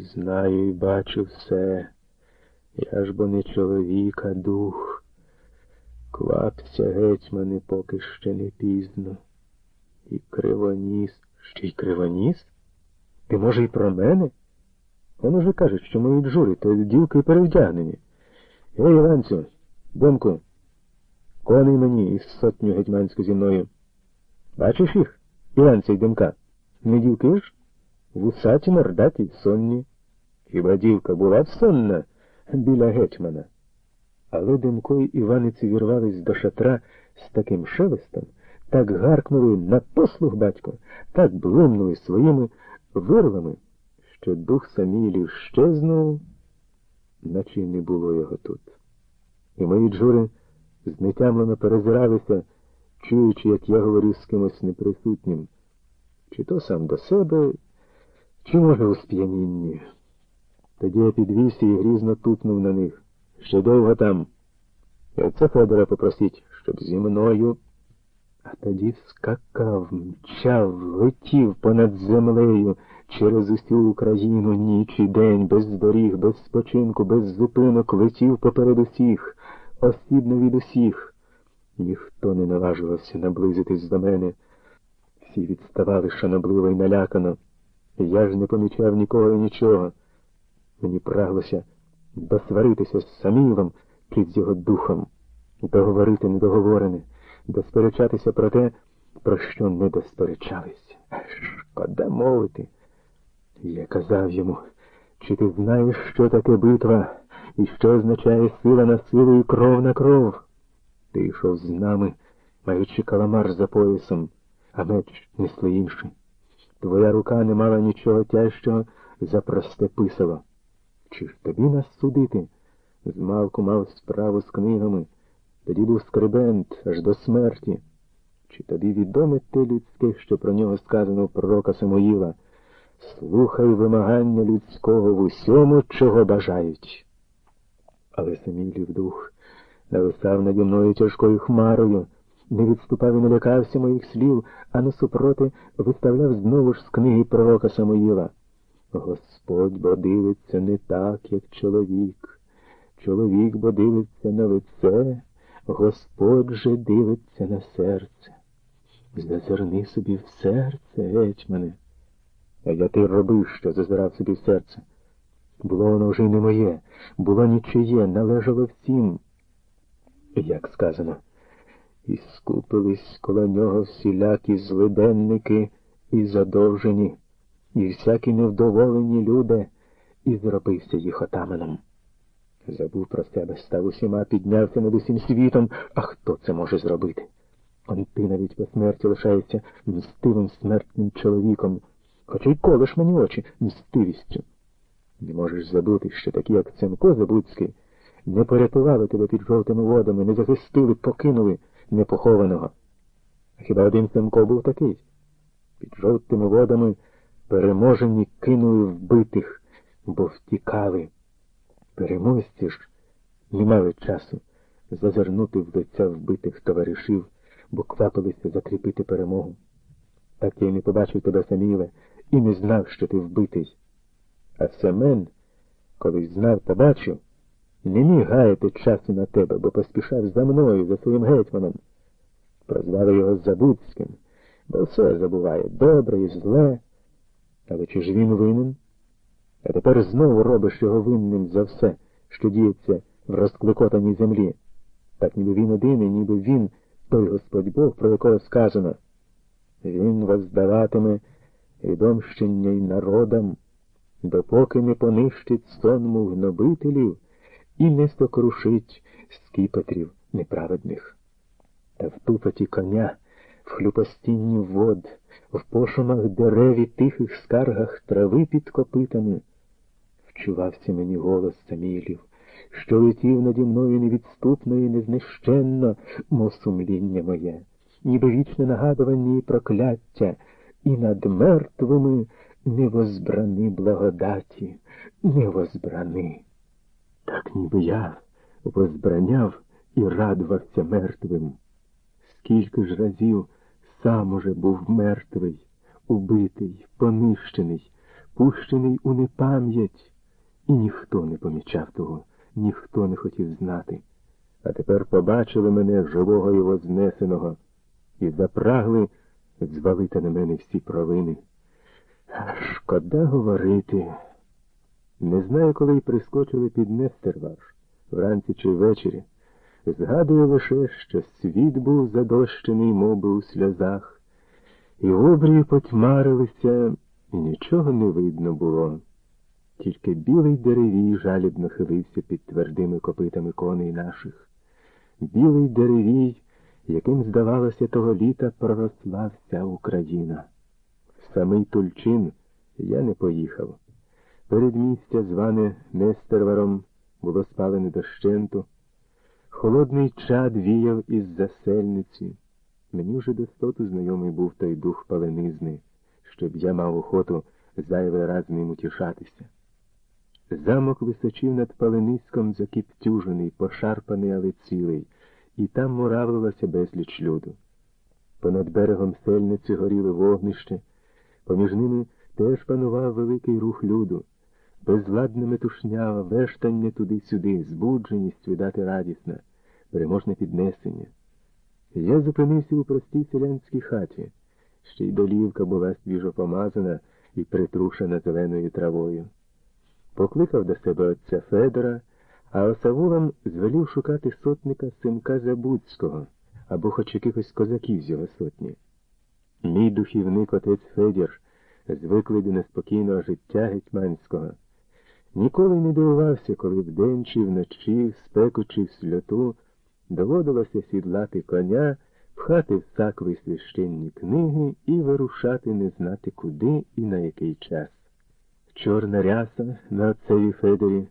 Знаю і бачу все. Я ж бо не чоловік, а дух. Квапся, гетьмане, поки ще не пізно. І кривоніс. Ще й кривоніс? Ти, може, і про мене? Вони вже кажуть, що мої джури, то дівки перевдягнені. Ей, Іванцю, Бомку, коней мені із сотню гетьманську зі мною. Бачиш їх, Іванця й Демка? Не дівки ж? Вусаті, мордаті, сонні. Хіба дівка була б сонна біля гетьмана? Але Демко й Іваниці вірвались до шатра з таким шелестом, так гаркнули на послух батько, так блимнули своїми вирлами, що дух Самілів щезнув, наче й не було його тут. І мої джури знетямлено перезиралися, чуючи, як я говорю з кимось неприсутнім, чи то сам до себе, може, у сп'янінні. Тоді я підвівся і грізно тупнув на них. Ще довго там. І оце Федора попросіть, щоб зі мною. А тоді скакав, мчав, летів понад землею через усю Україну ніч і день, без доріг, без спочинку, без зупинок, летів поперед усіх, осібно від усіх. Ніхто не наважувався наблизитись до мене. Всі відставали шанобливо й налякано. Я ж не помічав нікого і нічого. Мені праглося досваритися з Самілом під його духом, договорити недоговорене, досперечатися про те, про що не досперечались. Шкода мовити. Я казав йому, чи ти знаєш, що таке битва і що означає сила на силу і кров на кров? Ти йшов з нами, маючи каламар за поясом, а меч несли інший. Твоя рука не мала нічого тяжчого за просте писало. Чи ж тобі нас судити? Змалку мав справу з книгами, тоді був скрибент аж до смерті. Чи тобі відоме те людське, що про нього сказано в пророка Самоїла? Слухай вимагання людського в усьому, чого бажають. Але Самілів дух нависав наді мною тяжкою хмарою, не відступав і не лякався моїх слів, а насупроти виставляв знову ж з книги пророка Самоїла. Господь бо дивиться не так, як чоловік. Чоловік бо дивиться на лице, Господь же дивиться на серце. Зазирни собі в серце, гетьмане. А я ти робив, що зазирав собі в серце. Було воно вже не моє, було нічиє, належало всім. Як сказано, і скупились коло нього всілякі злиденники і задовжені і всякі невдоволені люди, і зробився їх отаманом. Забув про себе, став усіма, піднявся над усім світом, а хто це може зробити? Он ти навіть по смерті лишається мстивим смертним чоловіком, хоча й колиш мені очі мстивістю. Не можеш забути, що такі, як Цемко Забудський, не порятували тебе під жовтими водами, не захистили, покинули непохованого. А хіба один Цемко був такий? Під жовтими водами переможені кинули вбитих, бо втікали. Переможці ж не мали часу зазирнути в лиця вбитих товаришів, бо квапилися закріпити перемогу. Так я й не побачив тебе, Саміле, і не знав, що ти вбитий. А Семен, коли знав та бачив, не міг гаяти часу на тебе, бо поспішав за мною, за своїм гетьманом. Прозвали його Забудським, бо все забуває добре і зле. Але чи ж він винен? А тепер знову робиш його винним за все, що діється в розкликотаній землі. Так ніби він один, і ніби він, той Господь Бог, про якого сказано. Він воздаватиме відомщення й народам, допоки не понищить сонму гнобителів і не сокрушить скіпетрів неправедних. Та в тупоті коня, в хлюпостінні вод в пошумах дерев і тихих скаргах трави під копитами. Вчувався мені голос Самілів, що летів наді мною невідступно і незнищенно, мов сумління моє, ніби вічне нагадування і прокляття, і над мертвими не возбрани благодаті, не возбрани. Так ніби я возбраняв і радувався мертвим. Скільки ж разів сам уже був мертвий, убитий, понищений, пущений у непам'ять, і ніхто не помічав того, ніхто не хотів знати. А тепер побачили мене живого і вознесеного, і запрагли звалити на мене всі провини. Шкода говорити. Не знаю, коли й прискочили під Нестер ваш, вранці чи ввечері. Згадую лише, що світ був задощений, мов би, у сльозах, і обрії потьмарилися, і нічого не видно було. Тільки білий деревій жалібно хилився під твердими копитами коней наших. Білий деревій, яким, здавалося, того літа проросла вся Україна. Самий Тульчин я не поїхав. Передмістя, зване Нестерваром, було спалене дощенту. Холодний чад віяв із засельниці. Мені вже достоту знайомий був той дух паленизни, щоб я мав охоту зайвий раз ним утішатися. Замок височив над палениськом закіптюжений, пошарпаний, але цілий, і там муравилося безліч люду. Понад берегом сельниці горіли вогнище, поміж ними теж панував великий рух люду, безладне метушнява, вештання туди-сюди, збудженість видати радісна, переможне піднесення. Я зупинився у простій селянській хаті, ще й долівка була свіжо помазана і притрушена зеленою травою. Покликав до себе отця Федора, а осавулам звелів шукати сотника синка Забудського або хоч якихось козаків з його сотні. Мій духівник отець Федір, звиклий до неспокійного життя гетьманського, ніколи не дивувався, коли вдень чи вночі, в спеку чи в сльоту, доводилося сідлати коня, пхати в сакви священні книги і вирушати не знати куди і на який час. Чорна ряса на отцеві Федорі